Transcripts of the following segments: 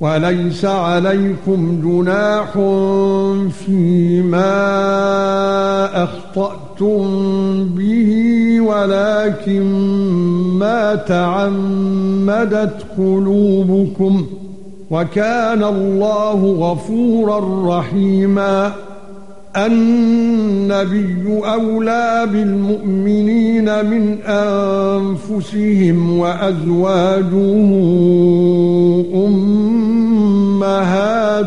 وليس عليكم جناح فيما أخطأتم به ولكن ما تعمدت قلوبكم. وكان الله غفورا رحيما. النبي أولى بالمؤمنين من أنفسهم وأزواجه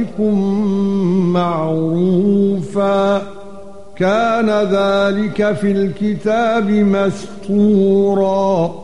اوليائكم معروفا. كان ذلك في الكتاب مسطورا